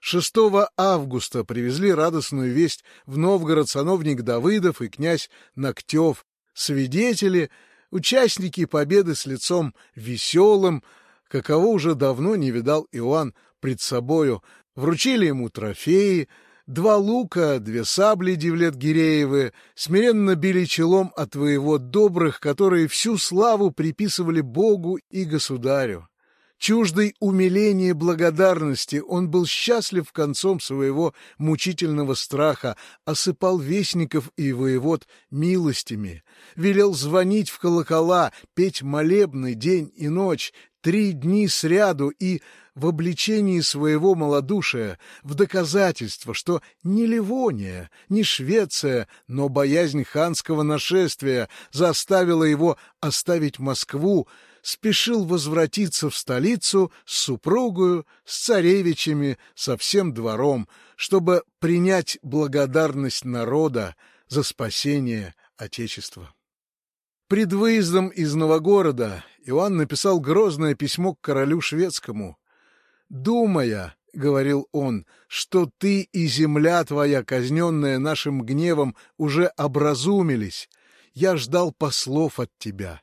Speaker 1: 6 августа привезли радостную весть в Новгород сановник Давыдов и князь Ноктев, свидетели, участники победы с лицом веселым, каково уже давно не видал Иоанн пред собою, вручили ему трофеи, два лука, две сабли Девлет-Гиреевы, смиренно били челом от воевод добрых, которые всю славу приписывали Богу и государю. Чуждый умиления благодарности, он был счастлив концом своего мучительного страха, осыпал вестников и воевод милостями, велел звонить в колокола, петь молебный день и ночь, три дни сряду и в обличении своего малодушия, в доказательство, что ни Ливония, ни Швеция, но боязнь ханского нашествия заставила его оставить Москву, спешил возвратиться в столицу с супругою, с царевичами, со всем двором, чтобы принять благодарность народа за спасение Отечества. Пред выездом из Новогорода Иоанн написал грозное письмо к королю шведскому. «Думая, — говорил он, — что ты и земля твоя, казненная нашим гневом, уже образумились, я ждал послов от тебя.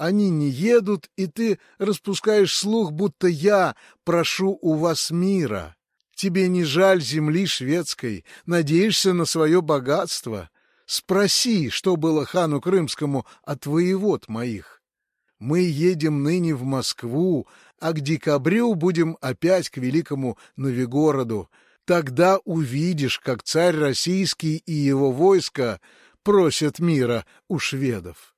Speaker 1: Они не едут, и ты распускаешь слух, будто я прошу у вас мира. Тебе не жаль земли шведской, надеешься на свое богатство. Спроси, что было хану Крымскому от воевод моих. Мы едем ныне в Москву, а к декабрю будем опять к великому Новигороду. Тогда увидишь, как царь российский и его войско просят мира у шведов.